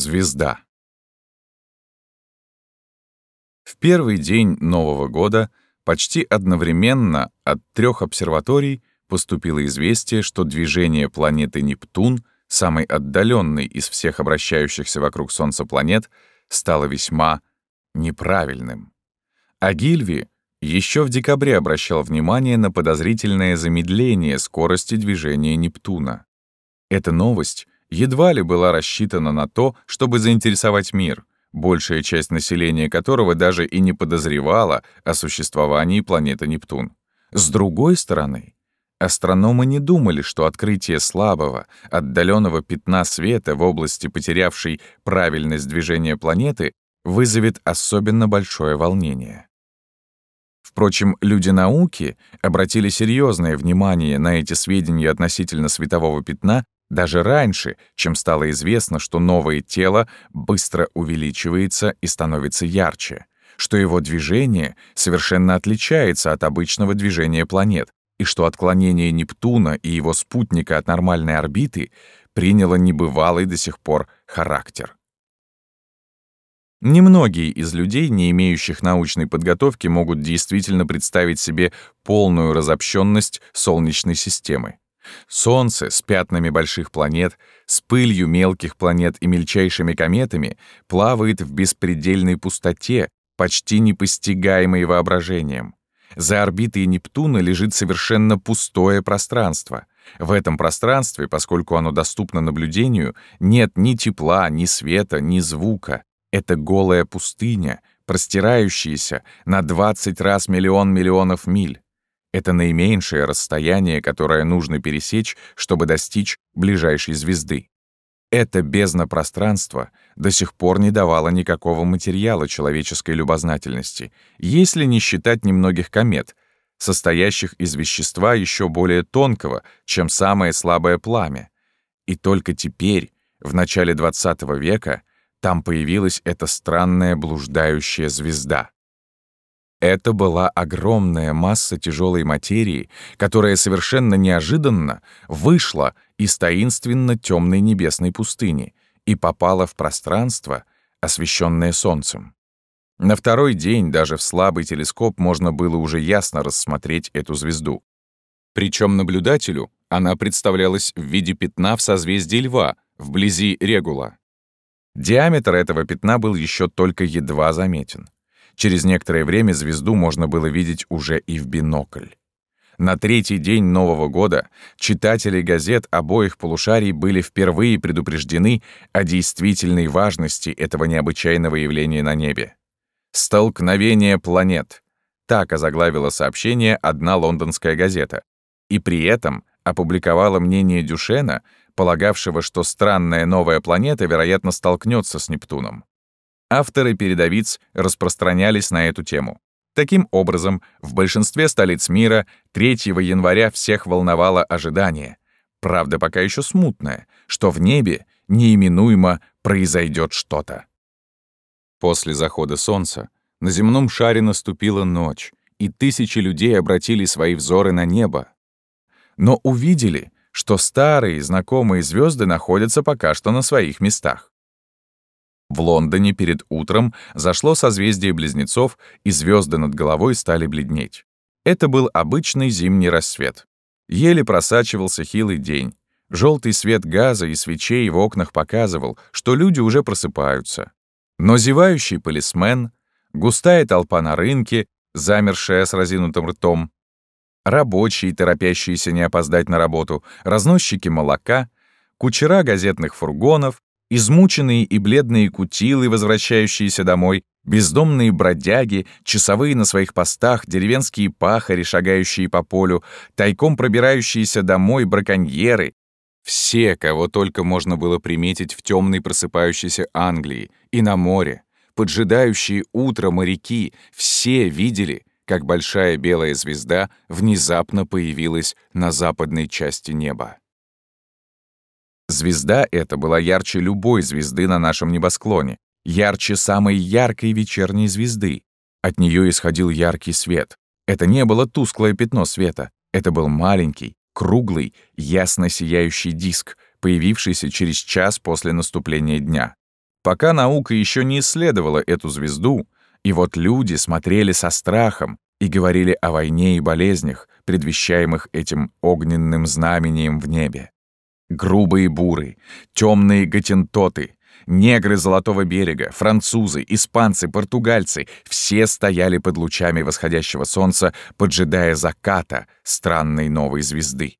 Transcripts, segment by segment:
Звезда. В первый день Нового года почти одновременно от трех обсерваторий поступило известие, что движение планеты Нептун, самой отдаленной из всех обращающихся вокруг Солнца планет, стало весьма неправильным. А Гильви еще в декабре обращал внимание на подозрительное замедление скорости движения Нептуна. Эта новость едва ли была рассчитана на то, чтобы заинтересовать мир, большая часть населения которого даже и не подозревала о существовании планеты Нептун. С другой стороны, астрономы не думали, что открытие слабого, отдаленного пятна света в области, потерявшей правильность движения планеты, вызовет особенно большое волнение. Впрочем, люди науки обратили серьезное внимание на эти сведения относительно светового пятна даже раньше, чем стало известно, что новое тело быстро увеличивается и становится ярче, что его движение совершенно отличается от обычного движения планет, и что отклонение Нептуна и его спутника от нормальной орбиты приняло небывалый до сих пор характер. Немногие из людей, не имеющих научной подготовки, могут действительно представить себе полную разобщенность Солнечной системы. Солнце с пятнами больших планет, с пылью мелких планет и мельчайшими кометами плавает в беспредельной пустоте, почти непостигаемой воображением. За орбитой Нептуна лежит совершенно пустое пространство. В этом пространстве, поскольку оно доступно наблюдению, нет ни тепла, ни света, ни звука. Это голая пустыня, простирающаяся на 20 раз миллион миллионов миль. Это наименьшее расстояние, которое нужно пересечь, чтобы достичь ближайшей звезды. Это бездна пространства до сих пор не давало никакого материала человеческой любознательности, если не считать немногих комет, состоящих из вещества еще более тонкого, чем самое слабое пламя. И только теперь, в начале XX века, там появилась эта странная блуждающая звезда. Это была огромная масса тяжелой материи, которая совершенно неожиданно вышла из таинственно темной небесной пустыни и попала в пространство, освещенное солнцем. На второй день даже в слабый телескоп можно было уже ясно рассмотреть эту звезду. Причем наблюдателю она представлялась в виде пятна в созвездии Льва, вблизи Регула. Диаметр этого пятна был еще только едва заметен. Через некоторое время звезду можно было видеть уже и в бинокль. На третий день Нового года читатели газет обоих полушарий были впервые предупреждены о действительной важности этого необычайного явления на небе. «Столкновение планет» — так озаглавила сообщение одна лондонская газета, и при этом опубликовала мнение Дюшена — полагавшего, что странная новая планета, вероятно, столкнется с Нептуном. Авторы передовиц распространялись на эту тему. Таким образом, в большинстве столиц мира 3 января всех волновало ожидание, правда, пока еще смутное, что в небе неименуемо произойдет что-то. После захода солнца на земном шаре наступила ночь, и тысячи людей обратили свои взоры на небо. Но увидели, что старые знакомые звезды находятся пока что на своих местах. В Лондоне перед утром зашло созвездие близнецов, и звезды над головой стали бледнеть. Это был обычный зимний рассвет. Еле просачивался хилый день. Желтый свет газа и свечей в окнах показывал, что люди уже просыпаются. Но зевающий полисмен, густая толпа на рынке, замершая с разинутым ртом, рабочие, торопящиеся не опоздать на работу, разносчики молока, кучера газетных фургонов, измученные и бледные кутилы, возвращающиеся домой, бездомные бродяги, часовые на своих постах, деревенские пахари, шагающие по полю, тайком пробирающиеся домой браконьеры. Все, кого только можно было приметить в темной просыпающейся Англии и на море, поджидающие утро моряки, все видели, как большая белая звезда внезапно появилась на западной части неба. Звезда эта была ярче любой звезды на нашем небосклоне, ярче самой яркой вечерней звезды. От нее исходил яркий свет. Это не было тусклое пятно света, это был маленький, круглый, ясно сияющий диск, появившийся через час после наступления дня. Пока наука еще не исследовала эту звезду, и вот люди смотрели со страхом и говорили о войне и болезнях, предвещаемых этим огненным знамением в небе. Грубые буры, темные гатентоты, негры Золотого берега, французы, испанцы, португальцы — все стояли под лучами восходящего солнца, поджидая заката странной новой звезды.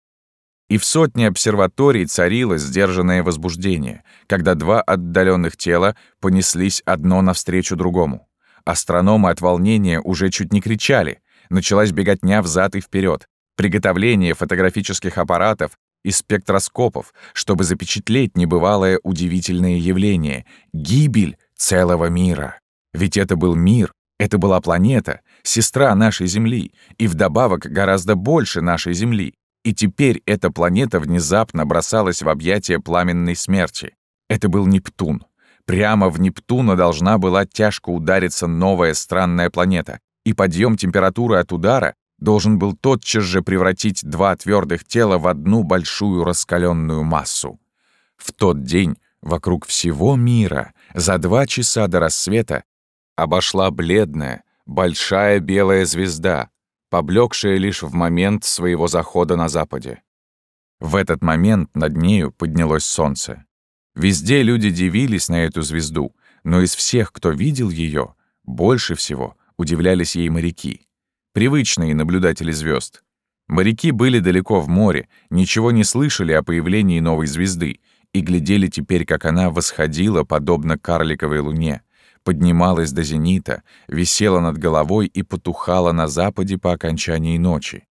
И в сотне обсерваторий царило сдержанное возбуждение, когда два отдаленных тела понеслись одно навстречу другому. Астрономы от волнения уже чуть не кричали. Началась беготня взад и вперед. Приготовление фотографических аппаратов и спектроскопов, чтобы запечатлеть небывалое удивительное явление — гибель целого мира. Ведь это был мир, это была планета, сестра нашей Земли, и вдобавок гораздо больше нашей Земли. И теперь эта планета внезапно бросалась в объятия пламенной смерти. Это был Нептун. Прямо в Нептуна должна была тяжко удариться новая странная планета, и подъем температуры от удара должен был тотчас же превратить два твердых тела в одну большую раскаленную массу. В тот день вокруг всего мира за два часа до рассвета обошла бледная, большая белая звезда, поблекшая лишь в момент своего захода на западе. В этот момент над нею поднялось солнце. Везде люди дивились на эту звезду, но из всех, кто видел ее, больше всего удивлялись ей моряки, привычные наблюдатели звезд. Моряки были далеко в море, ничего не слышали о появлении новой звезды и глядели теперь, как она восходила, подобно карликовой луне, поднималась до зенита, висела над головой и потухала на западе по окончании ночи.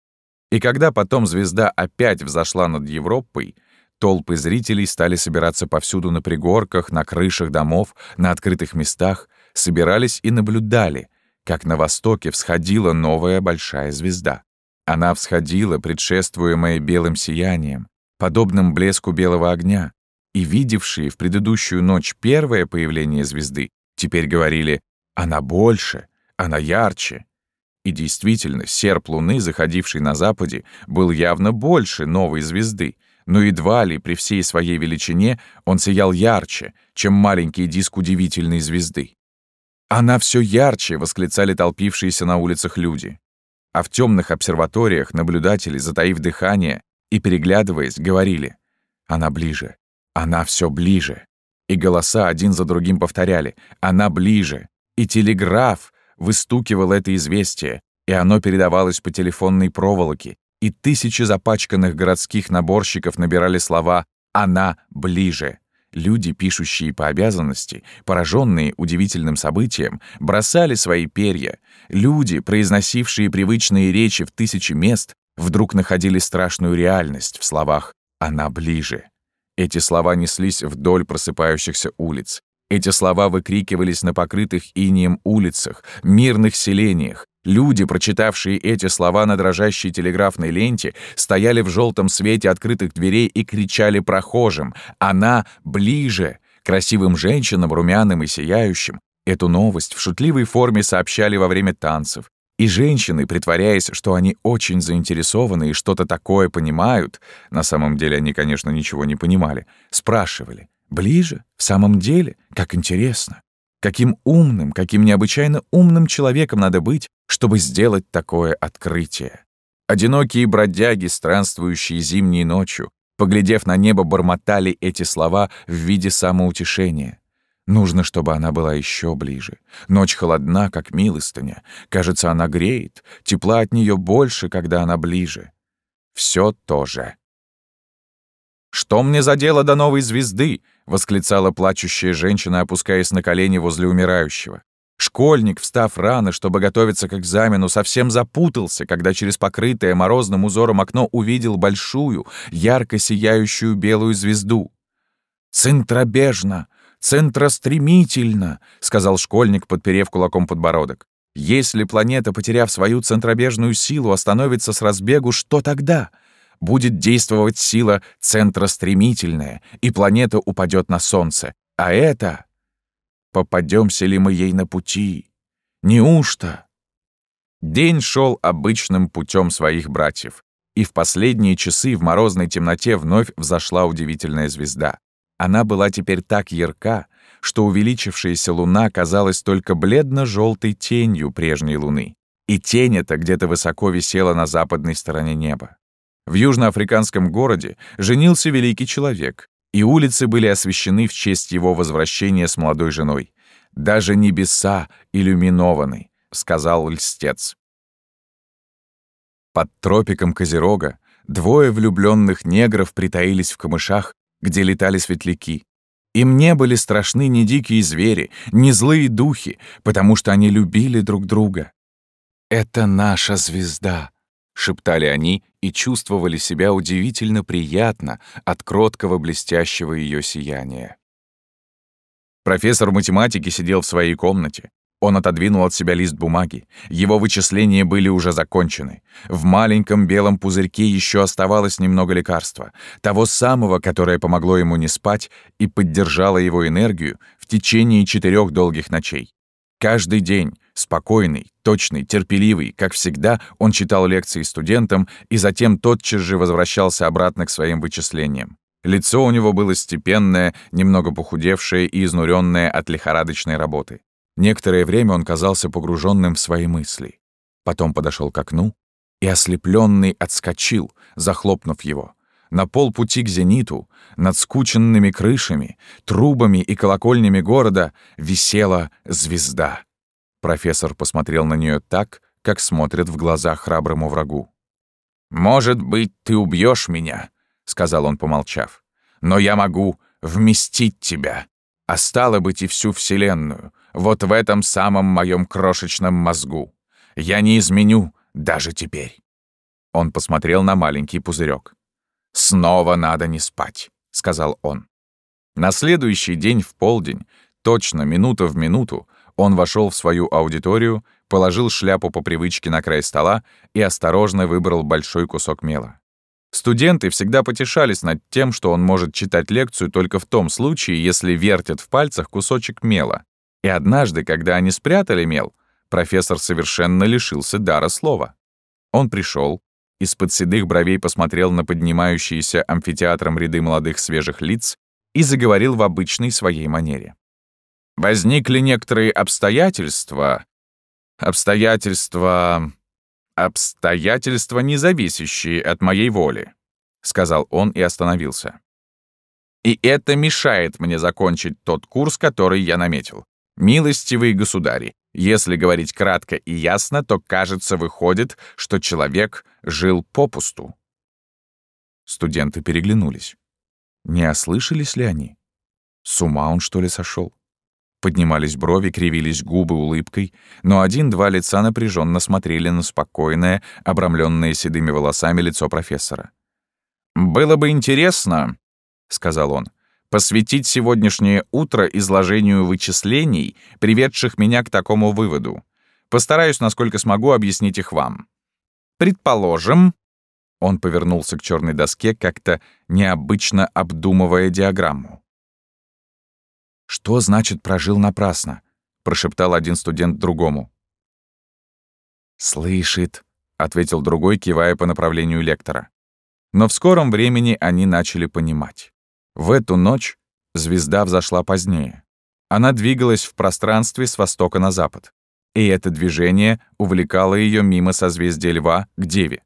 И когда потом звезда опять взошла над Европой, Толпы зрителей стали собираться повсюду на пригорках, на крышах домов, на открытых местах, собирались и наблюдали, как на востоке всходила новая большая звезда. Она всходила, предшествуемая белым сиянием, подобным блеску белого огня, и видевшие в предыдущую ночь первое появление звезды теперь говорили «она больше, она ярче». И действительно, серп луны, заходивший на западе, был явно больше новой звезды, но едва ли при всей своей величине он сиял ярче, чем маленький диск удивительной звезды. «Она все ярче!» — восклицали толпившиеся на улицах люди. А в темных обсерваториях наблюдатели, затаив дыхание и переглядываясь, говорили «Она ближе! Она все ближе!» И голоса один за другим повторяли «Она ближе!» И телеграф выстукивал это известие, и оно передавалось по телефонной проволоке, и тысячи запачканных городских наборщиков набирали слова «она ближе». Люди, пишущие по обязанности, пораженные удивительным событием, бросали свои перья. Люди, произносившие привычные речи в тысячи мест, вдруг находили страшную реальность в словах «она ближе». Эти слова неслись вдоль просыпающихся улиц. Эти слова выкрикивались на покрытых инием улицах, мирных селениях, Люди, прочитавшие эти слова на дрожащей телеграфной ленте, стояли в желтом свете открытых дверей и кричали прохожим «Она ближе!» Красивым женщинам, румяным и сияющим. Эту новость в шутливой форме сообщали во время танцев. И женщины, притворяясь, что они очень заинтересованы и что-то такое понимают, на самом деле они, конечно, ничего не понимали, спрашивали «Ближе? В самом деле? Как интересно!» Каким умным, каким необычайно умным человеком надо быть, чтобы сделать такое открытие. Одинокие бродяги, странствующие зимней ночью, поглядев на небо, бормотали эти слова в виде самоутешения. Нужно, чтобы она была еще ближе. Ночь холодна, как милостыня. Кажется, она греет. Тепла от нее больше, когда она ближе. Все то же. «Что мне за дело до новой звезды?» — восклицала плачущая женщина, опускаясь на колени возле умирающего. Школьник, встав рано, чтобы готовиться к экзамену, совсем запутался, когда через покрытое морозным узором окно увидел большую, ярко сияющую белую звезду. «Центробежно! Центростремительно!» — сказал школьник, подперев кулаком подбородок. «Если планета, потеряв свою центробежную силу, остановится с разбегу, что тогда?» Будет действовать сила центростремительная, и планета упадет на Солнце. А это попадемся ли мы ей на пути? Неужто? День шел обычным путем своих братьев, и в последние часы в морозной темноте вновь взошла удивительная звезда. Она была теперь так ярка, что увеличившаяся луна казалась только бледно-желтой тенью прежней луны. И тень эта где-то высоко висела на западной стороне неба. В южноафриканском городе женился великий человек, и улицы были освещены в честь его возвращения с молодой женой. «Даже небеса иллюминованы», — сказал льстец. Под тропиком Козерога двое влюбленных негров притаились в камышах, где летали светляки. Им не были страшны ни дикие звери, ни злые духи, потому что они любили друг друга. «Это наша звезда», — шептали они и чувствовали себя удивительно приятно от кроткого блестящего ее сияния. Профессор математики сидел в своей комнате. Он отодвинул от себя лист бумаги. Его вычисления были уже закончены. В маленьком белом пузырьке еще оставалось немного лекарства, того самого, которое помогло ему не спать и поддержало его энергию в течение четырех долгих ночей. Каждый день, спокойный, точный, терпеливый, как всегда, он читал лекции студентам и затем тотчас же возвращался обратно к своим вычислениям. Лицо у него было степенное, немного похудевшее и изнуренное от лихорадочной работы. Некоторое время он казался погруженным в свои мысли. Потом подошел к окну и, ослепленный, отскочил, захлопнув его. На полпути к зениту, над скученными крышами, трубами и колокольнями города висела звезда. Профессор посмотрел на нее так, как смотрят в глаза храброму врагу. «Может быть, ты убьешь меня?» — сказал он, помолчав. «Но я могу вместить тебя, а стало быть и всю Вселенную, вот в этом самом моем крошечном мозгу. Я не изменю даже теперь». Он посмотрел на маленький пузырек. «Снова надо не спать», — сказал он. На следующий день в полдень, точно минута в минуту, он вошел в свою аудиторию, положил шляпу по привычке на край стола и осторожно выбрал большой кусок мела. Студенты всегда потешались над тем, что он может читать лекцию только в том случае, если вертят в пальцах кусочек мела, и однажды, когда они спрятали мел, профессор совершенно лишился дара слова. Он пришел, из-под седых бровей посмотрел на поднимающиеся амфитеатром ряды молодых свежих лиц и заговорил в обычной своей манере. «Возникли некоторые обстоятельства, обстоятельства, обстоятельства, не зависящие от моей воли», — сказал он и остановился. «И это мешает мне закончить тот курс, который я наметил. Милостивые государи, если говорить кратко и ясно, то, кажется, выходит, что человек жил попусту. Студенты переглянулись. Не ослышались ли они? С ума он, что ли, сошел? Поднимались брови, кривились губы улыбкой, но один-два лица напряженно смотрели на спокойное, обрамленное седыми волосами лицо профессора. «Было бы интересно», — сказал он, посвятить сегодняшнее утро изложению вычислений, приведших меня к такому выводу. Постараюсь, насколько смогу, объяснить их вам. Предположим, он повернулся к черной доске, как-то необычно обдумывая диаграмму. «Что значит «прожил напрасно»?» — прошептал один студент другому. «Слышит», — ответил другой, кивая по направлению лектора. Но в скором времени они начали понимать. В эту ночь звезда взошла позднее. Она двигалась в пространстве с востока на запад. И это движение увлекало ее мимо созвездия Льва к Деве.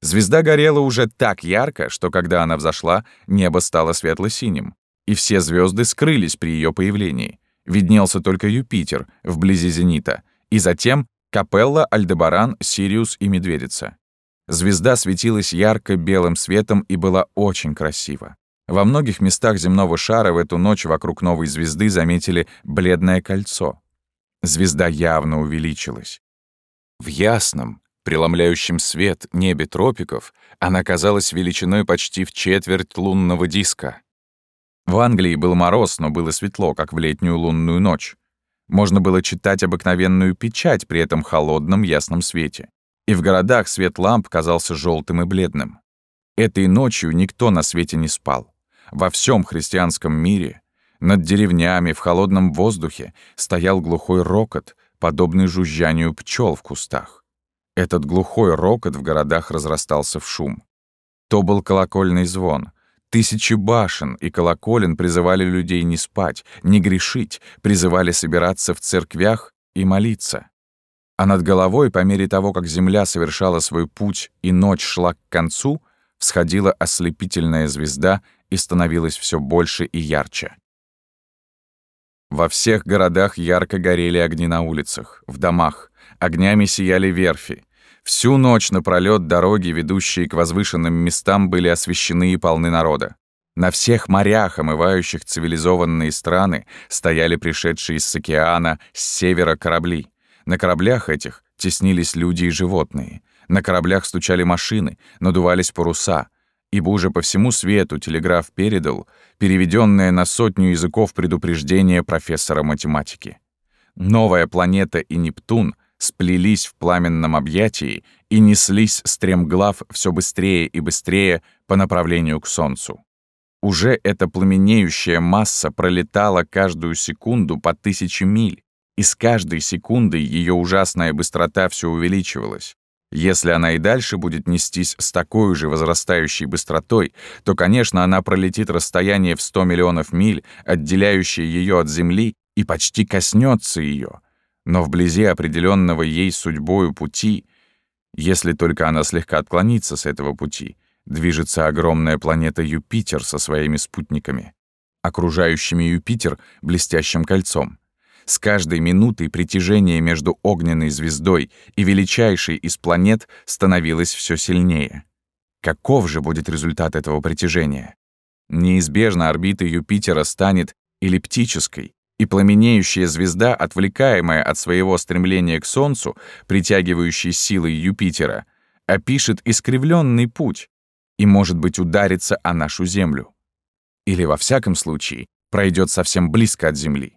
Звезда горела уже так ярко, что когда она взошла, небо стало светло-синим, и все звезды скрылись при ее появлении. Виднелся только Юпитер вблизи зенита, и затем Капелла, Альдебаран, Сириус и Медведица. Звезда светилась ярко белым светом и была очень красива. Во многих местах земного шара в эту ночь вокруг новой звезды заметили бледное кольцо. Звезда явно увеличилась. В ясном, преломляющем свет небе тропиков она казалась величиной почти в четверть лунного диска. В Англии был мороз, но было светло, как в летнюю лунную ночь. Можно было читать обыкновенную печать при этом холодном ясном свете. И в городах свет ламп казался желтым и бледным. Этой ночью никто на свете не спал. Во всем христианском мире, над деревнями, в холодном воздухе, стоял глухой рокот, подобный жужжанию пчел в кустах. Этот глухой рокот в городах разрастался в шум. То был колокольный звон, Тысячи башен и колоколен призывали людей не спать, не грешить, призывали собираться в церквях и молиться. А над головой, по мере того, как земля совершала свой путь и ночь шла к концу, всходила ослепительная звезда и становилась все больше и ярче. Во всех городах ярко горели огни на улицах, в домах, огнями сияли верфи. Всю ночь напролёт дороги, ведущие к возвышенным местам, были освещены и полны народа. На всех морях, омывающих цивилизованные страны, стояли пришедшие с океана, с севера корабли. На кораблях этих теснились люди и животные. На кораблях стучали машины, надувались паруса. Ибо уже по всему свету телеграф передал переведенное на сотню языков предупреждение профессора математики. Новая планета и Нептун сплелись в пламенном объятии и неслись стремглав все быстрее и быстрее по направлению к Солнцу. Уже эта пламенеющая масса пролетала каждую секунду по тысяче миль, и с каждой секундой ее ужасная быстрота все увеличивалась. Если она и дальше будет нестись с такой же возрастающей быстротой, то, конечно, она пролетит расстояние в 100 миллионов миль, отделяющее ее от Земли, и почти коснется ее. Но вблизи определенного ей судьбою пути, если только она слегка отклонится с этого пути, движется огромная планета Юпитер со своими спутниками, окружающими Юпитер блестящим кольцом. С каждой минутой притяжение между огненной звездой и величайшей из планет становилось все сильнее. Каков же будет результат этого притяжения? Неизбежно орбита Юпитера станет эллиптической, и пламенеющая звезда, отвлекаемая от своего стремления к Солнцу, притягивающей силой Юпитера, опишет искривленный путь и, может быть, ударится о нашу Землю. Или, во всяком случае, пройдет совсем близко от Земли.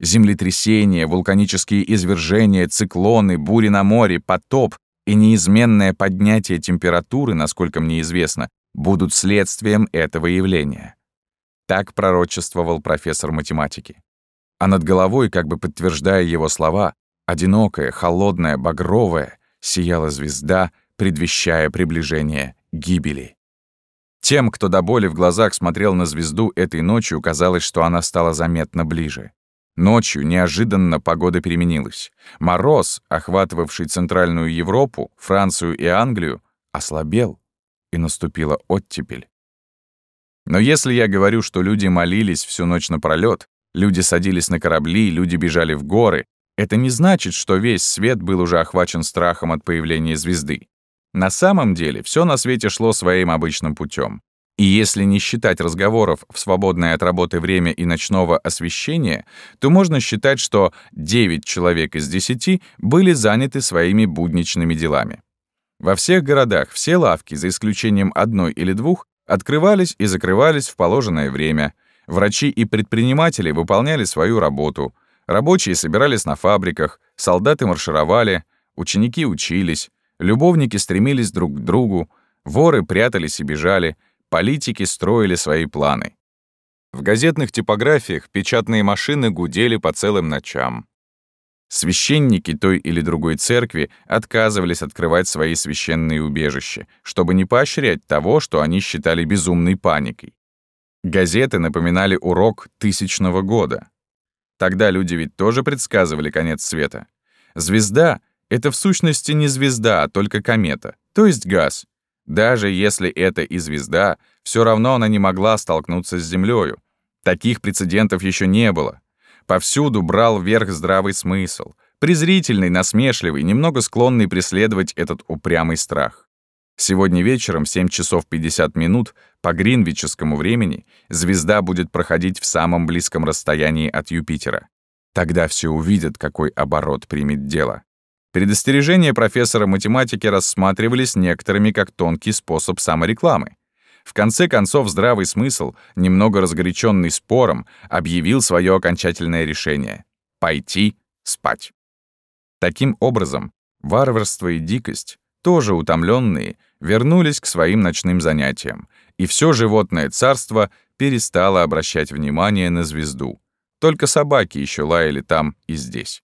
Землетрясения, вулканические извержения, циклоны, бури на море, потоп и неизменное поднятие температуры, насколько мне известно, будут следствием этого явления. Так пророчествовал профессор математики. А над головой, как бы подтверждая его слова, одинокая, холодная, багровая, сияла звезда, предвещая приближение гибели. Тем, кто до боли в глазах смотрел на звезду этой ночью, казалось, что она стала заметно ближе. Ночью неожиданно погода переменилась. Мороз, охватывавший Центральную Европу, Францию и Англию, ослабел, и наступила оттепель. Но если я говорю, что люди молились всю ночь напролёт, люди садились на корабли, люди бежали в горы, это не значит, что весь свет был уже охвачен страхом от появления звезды. На самом деле все на свете шло своим обычным путем. И если не считать разговоров в свободное от работы время и ночного освещения, то можно считать, что 9 человек из 10 были заняты своими будничными делами. Во всех городах все лавки, за исключением одной или двух, открывались и закрывались в положенное время. Врачи и предприниматели выполняли свою работу. Рабочие собирались на фабриках, солдаты маршировали, ученики учились, любовники стремились друг к другу, воры прятались и бежали — Политики строили свои планы. В газетных типографиях печатные машины гудели по целым ночам. Священники той или другой церкви отказывались открывать свои священные убежища, чтобы не поощрять того, что они считали безумной паникой. Газеты напоминали урок тысячного года. Тогда люди ведь тоже предсказывали конец света. Звезда — это в сущности не звезда, а только комета, то есть газ, даже если это и звезда, все равно она не могла столкнуться с Землею. Таких прецедентов еще не было. Повсюду брал верх здравый смысл. Презрительный, насмешливый, немного склонный преследовать этот упрямый страх. Сегодня вечером, 7 часов 50 минут, по гринвическому времени, звезда будет проходить в самом близком расстоянии от Юпитера. Тогда все увидят, какой оборот примет дело. Предостережения профессора математики рассматривались некоторыми как тонкий способ саморекламы. В конце концов, здравый смысл, немного разгоряченный спором, объявил свое окончательное решение — пойти спать. Таким образом, варварство и дикость, тоже утомленные, вернулись к своим ночным занятиям, и все животное царство перестало обращать внимание на звезду. Только собаки еще лаяли там и здесь.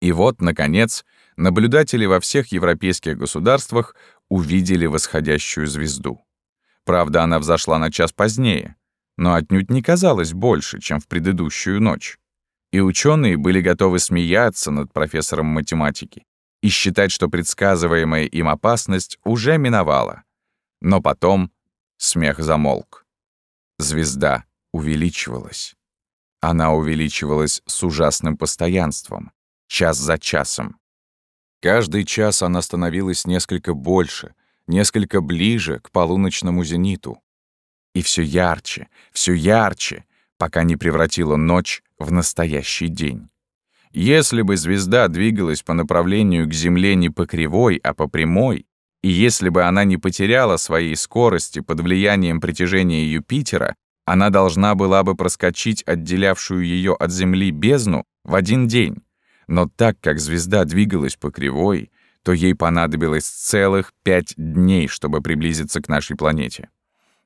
И вот, наконец, наблюдатели во всех европейских государствах увидели восходящую звезду. Правда, она взошла на час позднее, но отнюдь не казалась больше, чем в предыдущую ночь. И ученые были готовы смеяться над профессором математики и считать, что предсказываемая им опасность уже миновала. Но потом смех замолк. Звезда увеличивалась. Она увеличивалась с ужасным постоянством, час за часом. Каждый час она становилась несколько больше, несколько ближе к полуночному зениту. И все ярче, все ярче, пока не превратила ночь в настоящий день. Если бы звезда двигалась по направлению к Земле не по кривой, а по прямой, и если бы она не потеряла своей скорости под влиянием притяжения Юпитера, она должна была бы проскочить отделявшую ее от Земли бездну в один день. Но так как звезда двигалась по кривой, то ей понадобилось целых пять дней, чтобы приблизиться к нашей планете.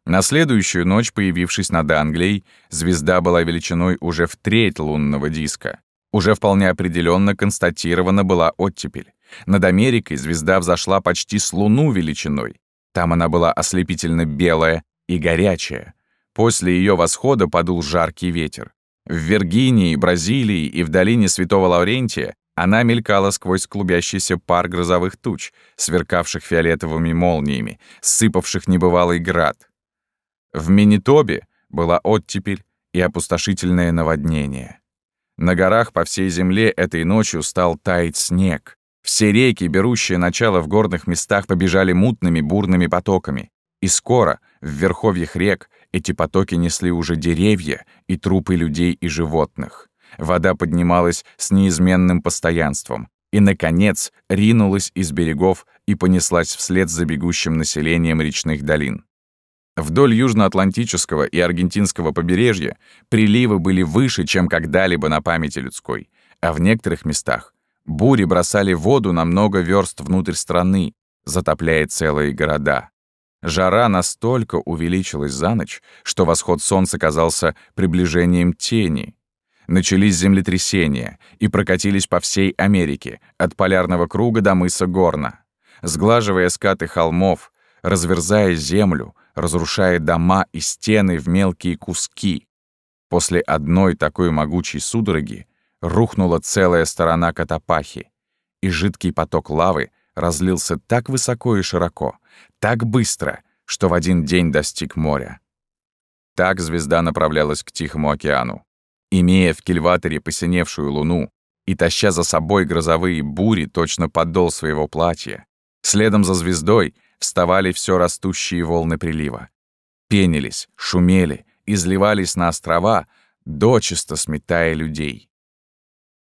На следующую ночь, появившись над Англией, звезда была величиной уже в треть лунного диска. Уже вполне определенно констатирована была оттепель. Над Америкой звезда взошла почти с луну величиной. Там она была ослепительно белая и горячая. После ее восхода подул жаркий ветер. В Виргинии, Бразилии и в долине Святого Лаврентия она мелькала сквозь клубящийся пар грозовых туч, сверкавших фиолетовыми молниями, сыпавших небывалый град. В Минитобе была оттепель и опустошительное наводнение. На горах по всей земле этой ночью стал таять снег. Все реки, берущие начало в горных местах, побежали мутными бурными потоками. И скоро в верховьях рек эти потоки несли уже деревья и трупы людей и животных. Вода поднималась с неизменным постоянством и, наконец, ринулась из берегов и понеслась вслед за бегущим населением речных долин. Вдоль южноатлантического и аргентинского побережья приливы были выше, чем когда-либо на памяти людской, а в некоторых местах бури бросали воду на много верст внутрь страны, затопляя целые города. Жара настолько увеличилась за ночь, что восход солнца казался приближением тени. Начались землетрясения и прокатились по всей Америке, от полярного круга до мыса Горна. Сглаживая скаты холмов, разверзая землю, разрушая дома и стены в мелкие куски. После одной такой могучей судороги рухнула целая сторона Катапахи, и жидкий поток лавы разлился так высоко и широко, так быстро, что в один день достиг моря. Так звезда направлялась к Тихому океану. Имея в кильваторе посиневшую луну и таща за собой грозовые бури точно подол своего платья, следом за звездой вставали все растущие волны прилива. Пенились, шумели, изливались на острова, дочисто сметая людей.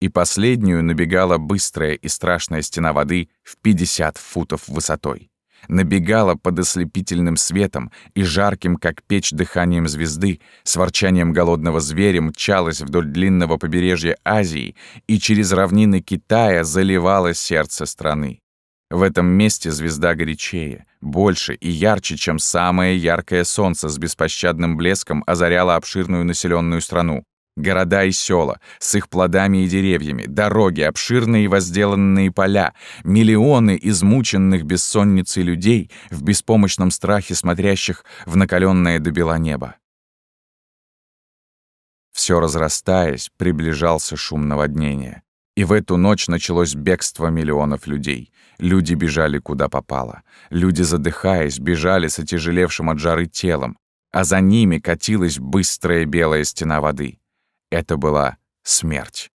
И последнюю набегала быстрая и страшная стена воды в 50 футов высотой набегала под ослепительным светом и жарким, как печь, дыханием звезды, с ворчанием голодного зверя мчалась вдоль длинного побережья Азии и через равнины Китая заливала сердце страны. В этом месте звезда горячее, больше и ярче, чем самое яркое солнце с беспощадным блеском озаряло обширную населенную страну. Города и села с их плодами и деревьями, дороги, обширные и возделанные поля, миллионы измученных бессонницей людей в беспомощном страхе смотрящих в накаленное до бела небо. Все разрастаясь, приближался шум наводнения. И в эту ночь началось бегство миллионов людей. Люди бежали куда попало. Люди, задыхаясь, бежали с отяжелевшим от жары телом, а за ними катилась быстрая белая стена воды — это была смерть.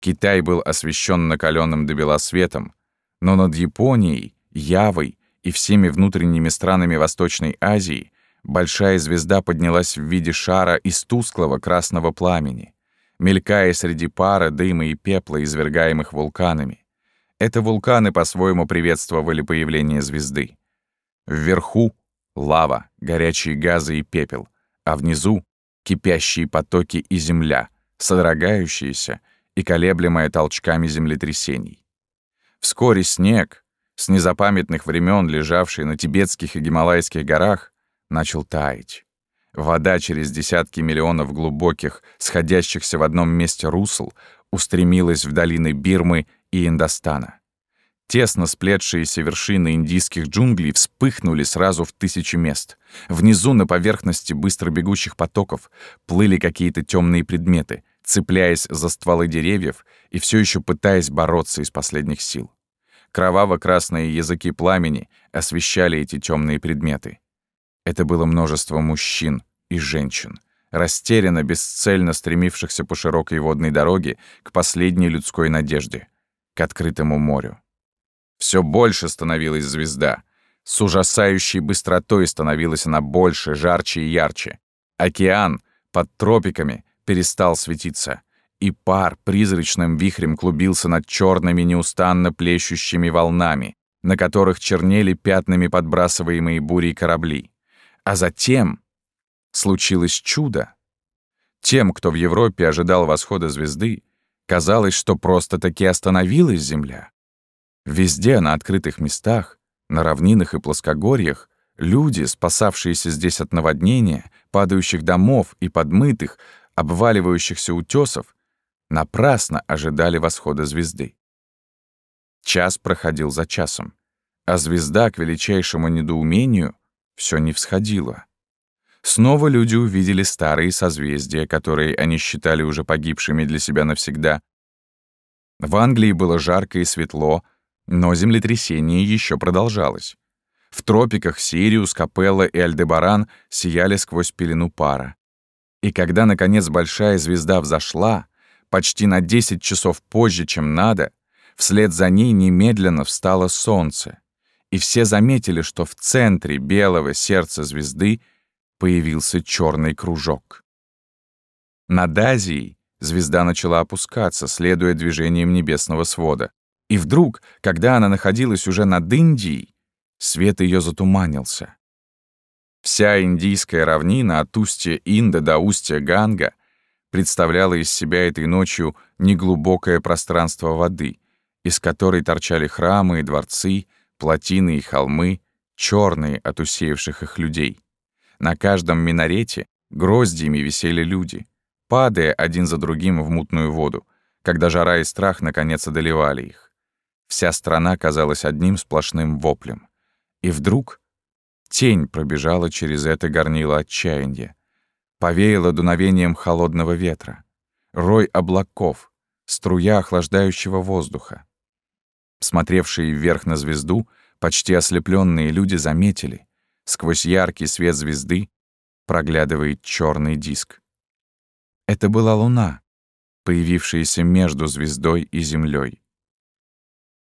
Китай был освещен накаленным до бела светом, но над Японией, Явой и всеми внутренними странами Восточной Азии большая звезда поднялась в виде шара из тусклого красного пламени, мелькая среди пара, дыма и пепла, извергаемых вулканами. Это вулканы по-своему приветствовали появление звезды. Вверху — лава, горячие газы и пепел, а внизу кипящие потоки и земля, содрогающиеся и колеблемая толчками землетрясений. Вскоре снег, с незапамятных времен лежавший на тибетских и гималайских горах, начал таять. Вода через десятки миллионов глубоких, сходящихся в одном месте русел, устремилась в долины Бирмы и Индостана. Тесно сплетшиеся вершины индийских джунглей вспыхнули сразу в тысячи мест. Внизу, на поверхности быстро бегущих потоков, плыли какие-то темные предметы, цепляясь за стволы деревьев и все еще пытаясь бороться из последних сил. Кроваво-красные языки пламени освещали эти темные предметы. Это было множество мужчин и женщин, растерянно, бесцельно стремившихся по широкой водной дороге к последней людской надежде, к открытому морю. Все больше становилась звезда. С ужасающей быстротой становилась она больше, жарче и ярче. Океан под тропиками перестал светиться, и пар призрачным вихрем клубился над черными неустанно плещущими волнами, на которых чернели пятнами подбрасываемые бурей корабли. А затем случилось чудо. Тем, кто в Европе ожидал восхода звезды, казалось, что просто-таки остановилась Земля. Везде, на открытых местах, на равнинах и плоскогорьях, люди, спасавшиеся здесь от наводнения, падающих домов и подмытых, обваливающихся утесов, напрасно ожидали восхода звезды. Час проходил за часом, а звезда, к величайшему недоумению, все не всходила. Снова люди увидели старые созвездия, которые они считали уже погибшими для себя навсегда. В Англии было жарко и светло, но землетрясение еще продолжалось. В тропиках Сириус, Капелла и Альдебаран сияли сквозь пелену пара. И когда, наконец, большая звезда взошла, почти на 10 часов позже, чем надо, вслед за ней немедленно встало солнце, и все заметили, что в центре белого сердца звезды появился черный кружок. Над Азией звезда начала опускаться, следуя движениям небесного свода. И вдруг, когда она находилась уже над Индией, свет ее затуманился. Вся индийская равнина от устья Инда до устья Ганга представляла из себя этой ночью неглубокое пространство воды, из которой торчали храмы и дворцы, плотины и холмы, черные от усеявших их людей. На каждом минарете гроздьями висели люди, падая один за другим в мутную воду, когда жара и страх наконец одолевали их. Вся страна казалась одним сплошным воплем. И вдруг тень пробежала через это горнило отчаяния. Повеяло дуновением холодного ветра. Рой облаков, струя охлаждающего воздуха. Смотревшие вверх на звезду, почти ослепленные люди заметили, сквозь яркий свет звезды проглядывает черный диск. Это была луна, появившаяся между звездой и землей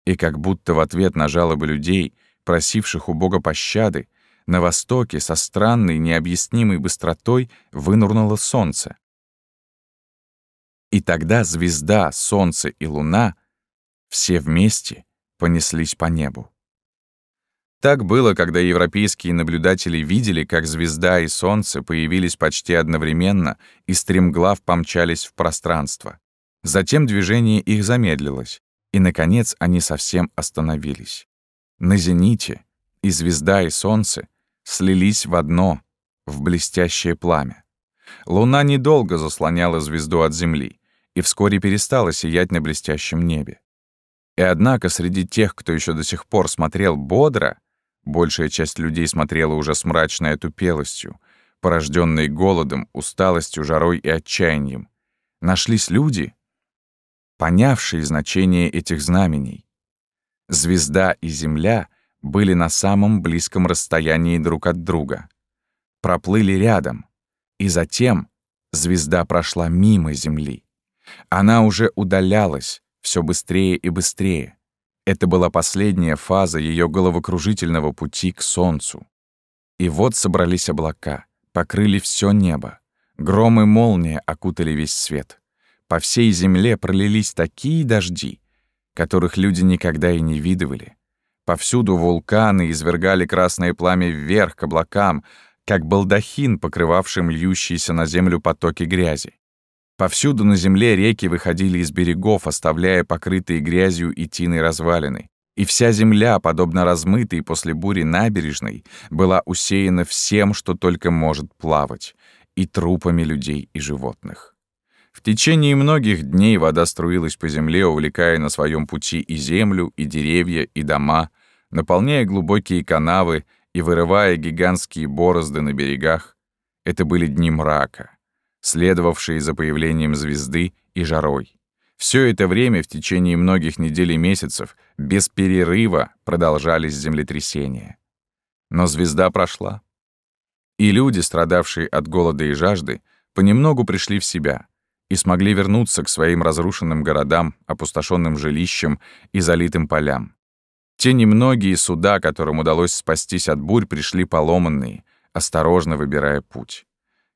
и как будто в ответ на жалобы людей, просивших у Бога пощады, на востоке со странной, необъяснимой быстротой вынурнуло солнце. И тогда звезда, солнце и луна все вместе понеслись по небу. Так было, когда европейские наблюдатели видели, как звезда и солнце появились почти одновременно и стремглав помчались в пространство. Затем движение их замедлилось, и, наконец, они совсем остановились. На зените и звезда, и солнце слились в одно, в блестящее пламя. Луна недолго заслоняла звезду от Земли и вскоре перестала сиять на блестящем небе. И однако среди тех, кто еще до сих пор смотрел бодро, большая часть людей смотрела уже с мрачной отупелостью, порожденной голодом, усталостью, жарой и отчаянием. Нашлись люди, понявшие значение этих знамений. Звезда и Земля были на самом близком расстоянии друг от друга. Проплыли рядом, и затем звезда прошла мимо Земли. Она уже удалялась все быстрее и быстрее. Это была последняя фаза ее головокружительного пути к Солнцу. И вот собрались облака, покрыли все небо. Гром и молния окутали весь свет. По всей земле пролились такие дожди, которых люди никогда и не видывали. Повсюду вулканы извергали красное пламя вверх к облакам, как балдахин, покрывавшим льющиеся на землю потоки грязи. Повсюду на земле реки выходили из берегов, оставляя покрытые грязью и тиной развалины. И вся земля, подобно размытой после бури набережной, была усеяна всем, что только может плавать, и трупами людей и животных. В течение многих дней вода струилась по земле, увлекая на своем пути и землю, и деревья, и дома, наполняя глубокие канавы и вырывая гигантские борозды на берегах. Это были дни мрака, следовавшие за появлением звезды и жарой. Все это время в течение многих недель и месяцев без перерыва продолжались землетрясения. Но звезда прошла. И люди, страдавшие от голода и жажды, понемногу пришли в себя и смогли вернуться к своим разрушенным городам, опустошенным жилищам и залитым полям. Те немногие суда, которым удалось спастись от бурь, пришли поломанные, осторожно выбирая путь.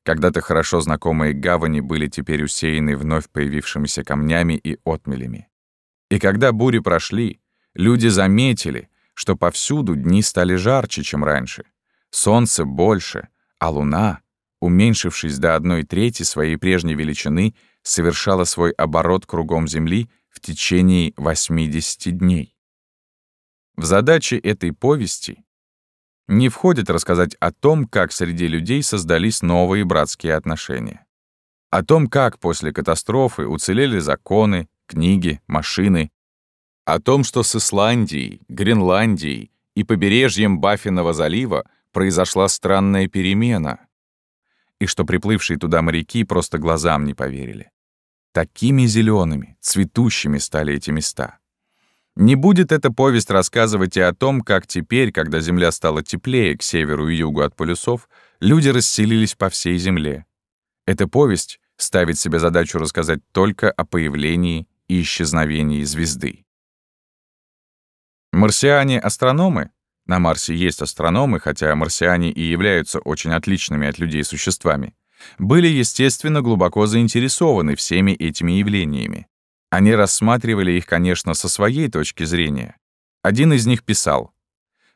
Когда-то хорошо знакомые гавани были теперь усеяны вновь появившимися камнями и отмелями. И когда бури прошли, люди заметили, что повсюду дни стали жарче, чем раньше. Солнце больше, а луна, уменьшившись до одной трети своей прежней величины, совершала свой оборот кругом Земли в течение 80 дней. В задачи этой повести не входит рассказать о том, как среди людей создались новые братские отношения. О том, как после катастрофы уцелели законы, книги, машины. О том, что с Исландией, Гренландией и побережьем Баффинова залива произошла странная перемена. И что приплывшие туда моряки просто глазам не поверили. Такими зелеными, цветущими стали эти места. Не будет эта повесть рассказывать и о том, как теперь, когда Земля стала теплее к северу и югу от полюсов, люди расселились по всей Земле. Эта повесть ставит себе задачу рассказать только о появлении и исчезновении звезды. Марсиане-астрономы на Марсе есть астрономы, хотя марсиане и являются очень отличными от людей существами, были, естественно, глубоко заинтересованы всеми этими явлениями. Они рассматривали их, конечно, со своей точки зрения. Один из них писал,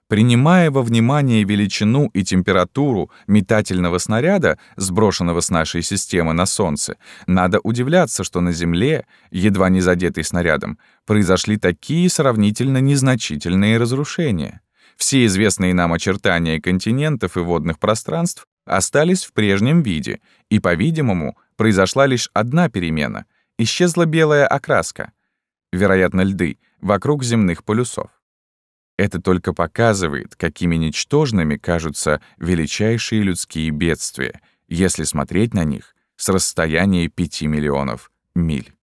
«Принимая во внимание величину и температуру метательного снаряда, сброшенного с нашей системы на Солнце, надо удивляться, что на Земле, едва не задетой снарядом, произошли такие сравнительно незначительные разрушения. Все известные нам очертания континентов и водных пространств остались в прежнем виде, и, по-видимому, произошла лишь одна перемена — исчезла белая окраска, вероятно, льды, вокруг земных полюсов. Это только показывает, какими ничтожными кажутся величайшие людские бедствия, если смотреть на них с расстояния 5 миллионов миль.